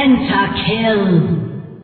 Pentakill.